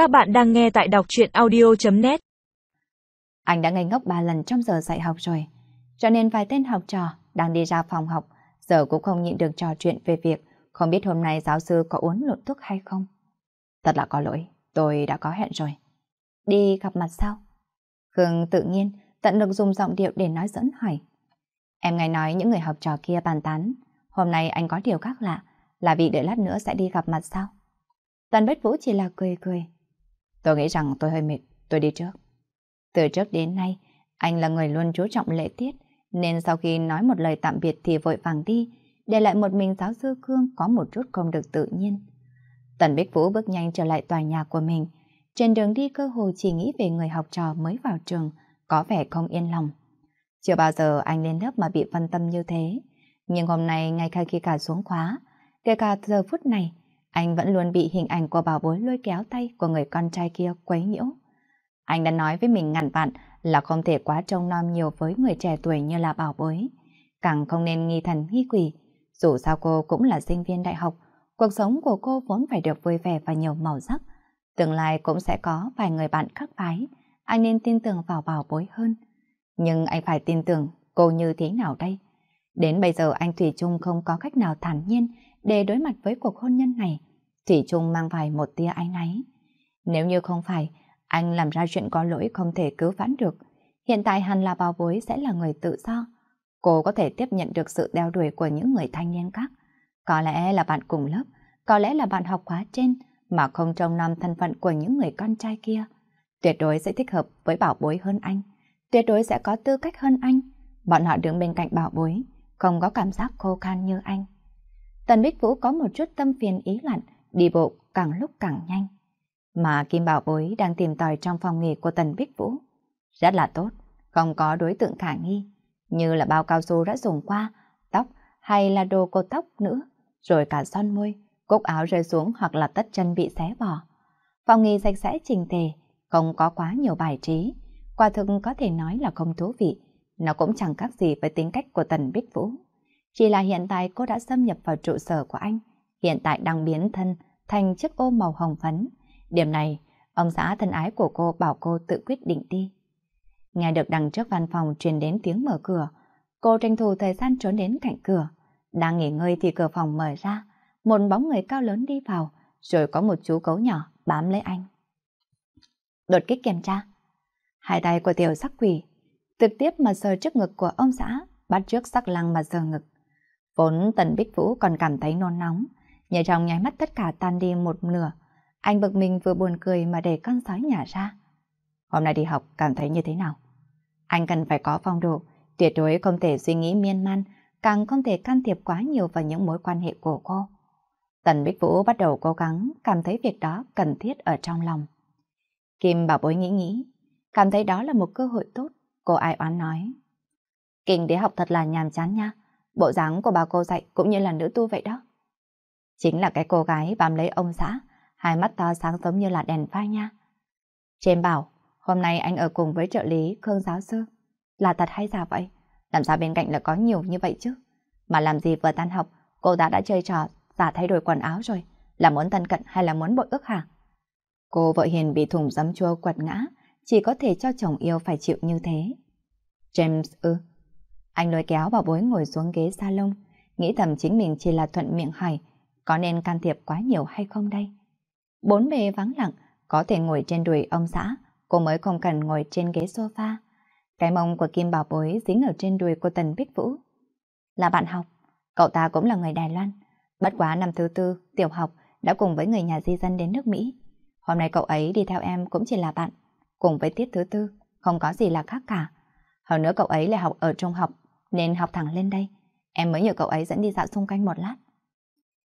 Các bạn đang nghe tại đọc chuyện audio.net Anh đã ngây ngốc 3 lần trong giờ dạy học rồi, cho nên vài tên học trò đang đi ra phòng học, giờ cũng không nhịn được trò chuyện về việc không biết hôm nay giáo sư có uống lộn thuốc hay không. Thật là có lỗi, tôi đã có hẹn rồi. Đi gặp mặt sao? Khương tự nhiên tận lực dùng giọng điệu để nói dẫn hỏi. Em nghe nói những người học trò kia bàn tán, hôm nay anh có điều khác lạ, là vì đợi lát nữa sẽ đi gặp mặt sao? Tần Bách Vũ chỉ là cười cười. Tôi nghĩ rằng tôi hơi mệt, tôi đi trước. Từ trước đến nay, anh là người luôn chú trọng lễ tiết, nên sau khi nói một lời tạm biệt thì vội vàng đi, để lại một mình giáo sư Khương có một chút không được tự nhiên. Tần Bích Vũ bước nhanh trở lại tòa nhà của mình. Trên đường đi cơ hồ chỉ nghĩ về người học trò mới vào trường, có vẻ không yên lòng. Chưa bao giờ anh lên lớp mà bị phân tâm như thế. Nhưng hôm nay ngay khi cả xuống khóa, kể cả giờ phút này, anh vẫn luôn bị hình ảnh của bảo bối lôi kéo tay của người con trai kia quấy nhiễu. Anh đã nói với mình ngàn vạn là không thể quá trông nom nhiều với người trẻ tuổi như là bảo bối. Càng không nên nghi thần nghi quỷ. Dù sao cô cũng là sinh viên đại học, cuộc sống của cô vốn phải được vui vẻ và nhiều màu sắc. Tương lai cũng sẽ có vài người bạn khác phái. Anh nên tin tưởng vào bảo bối hơn. Nhưng anh phải tin tưởng cô như thế nào đây? Đến bây giờ anh Thủy chung không có cách nào thản nhiên để đối mặt với cuộc hôn nhân này. Thủy Trung mang vài một tia ánh náy. Nếu như không phải, anh làm ra chuyện có lỗi không thể cứu vãn được. Hiện tại hẳn là bao bối sẽ là người tự do. Cô có thể tiếp nhận được sự đeo đuổi của những người thanh niên khác. Có lẽ là bạn cùng lớp, có lẽ là bạn học khóa trên, mà không trông nom thân phận của những người con trai kia. Tuyệt đối sẽ thích hợp với bảo bối hơn anh. Tuyệt đối sẽ có tư cách hơn anh. Bọn họ đứng bên cạnh bảo bối, không có cảm giác khô khan như anh. Tần Bích Vũ có một chút tâm phiền ý loạn, đi bộ càng lúc càng nhanh. Mà Kim Bảo Bối đang tìm tòi trong phòng nghỉ của Tần Bích Vũ. Rất là tốt, không có đối tượng khả nghi, như là bao cao su đã dùng qua, tóc hay là đồ cột tóc nữa, rồi cả son môi, cúc áo rơi xuống hoặc là tất chân bị xé bỏ. Phòng nghỉ sạch sẽ trình tề, không có quá nhiều bài trí, quả thực có thể nói là không thú vị, nó cũng chẳng khác gì với tính cách của Tần Bích Vũ. Chỉ là hiện tại cô đã xâm nhập vào trụ sở của anh, hiện tại đang biến thân thành chiếc ô màu hồng phấn. Điểm này, ông xã thân ái của cô bảo cô tự quyết định đi. Nghe được đằng trước văn phòng truyền đến tiếng mở cửa, cô tranh thủ thời gian trốn đến cạnh cửa. Đang nghỉ ngơi thì cửa phòng mở ra, một bóng người cao lớn đi vào, rồi có một chú cấu nhỏ bám lấy anh. Đột kích kiểm tra. Hai tay của tiểu sắc quỷ, trực tiếp mà sờ trước ngực của ông xã, bắt trước sắc lăng mà sờ ngực. Vốn Tần Bích Vũ còn cảm thấy nôn nóng, nhưng trong nháy mắt tất cả tan đi một nửa. Anh bực mình vừa buồn cười mà để con sói nhả ra. Hôm nay đi học cảm thấy như thế nào? Anh cần phải có phong độ, tuyệt đối không thể suy nghĩ miên man, càng không thể can thiệp quá nhiều vào những mối quan hệ của cô. Tần Bích Vũ bắt đầu cố gắng cảm thấy việc đó cần thiết ở trong lòng. Kim bảo bối nghĩ nghĩ, cảm thấy đó là một cơ hội tốt, cô ai oán nói. Kinh để học thật là nhàm chán nha. Bộ dáng của bà cô dạy cũng như là nữ tu vậy đó. Chính là cái cô gái bám lấy ông xã, hai mắt to sáng giống như là đèn pha nha. Trên bảo, hôm nay anh ở cùng với trợ lý Khương giáo sư. Là thật hay giả vậy? Làm sao bên cạnh là có nhiều như vậy chứ? Mà làm gì vừa tan học, cô đã đã chơi trò giả thay đổi quần áo rồi. Là muốn thân cận hay là muốn bội ước hả? Cô vợ hiền bị thùng giấm chua quật ngã, chỉ có thể cho chồng yêu phải chịu như thế. James ư, anh lôi kéo bảo bối ngồi xuống ghế salon, nghĩ thầm chính mình chỉ là thuận miệng hỏi, có nên can thiệp quá nhiều hay không đây? Bốn bề vắng lặng, có thể ngồi trên đùi ông xã, cô mới không cần ngồi trên ghế sofa. Cái mông của Kim Bảo Bối dính ở trên đùi của Tần Bích Vũ. Là bạn học, cậu ta cũng là người Đài Loan. Bất quá năm thứ tư, tiểu học, đã cùng với người nhà di dân đến nước Mỹ. Hôm nay cậu ấy đi theo em cũng chỉ là bạn, cùng với tiết thứ tư, không có gì là khác cả. Hơn nữa cậu ấy lại học ở trung học, nên học thẳng lên đây. Em mới nhờ cậu ấy dẫn đi dạo xung quanh một lát.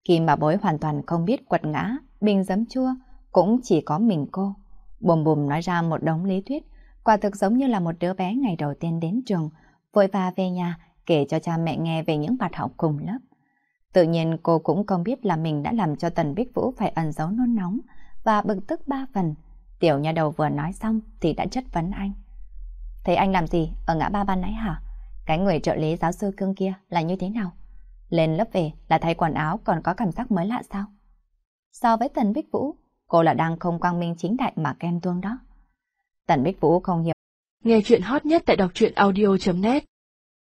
Kim bà bối hoàn toàn không biết quật ngã, bình giấm chua, cũng chỉ có mình cô. Bùm bùm nói ra một đống lý thuyết, quả thực giống như là một đứa bé ngày đầu tiên đến trường, vội vã về nhà kể cho cha mẹ nghe về những bạn học cùng lớp. Tự nhiên cô cũng không biết là mình đã làm cho Tần Bích Vũ phải ẩn giấu nôn nóng và bực tức ba phần. Tiểu nhà đầu vừa nói xong thì đã chất vấn anh. Thấy anh làm gì ở ngã ba ban nãy hả? Cái người trợ lý giáo sư cương kia là như thế nào? Lên lớp về là thay quần áo còn có cảm giác mới lạ sao? So với Tần Bích Vũ, Cô là đang không quang minh chính đại mà kem tuông đó. Tần Bích Vũ không hiểu. Nghe chuyện hot nhất tại đọc truyện audio.net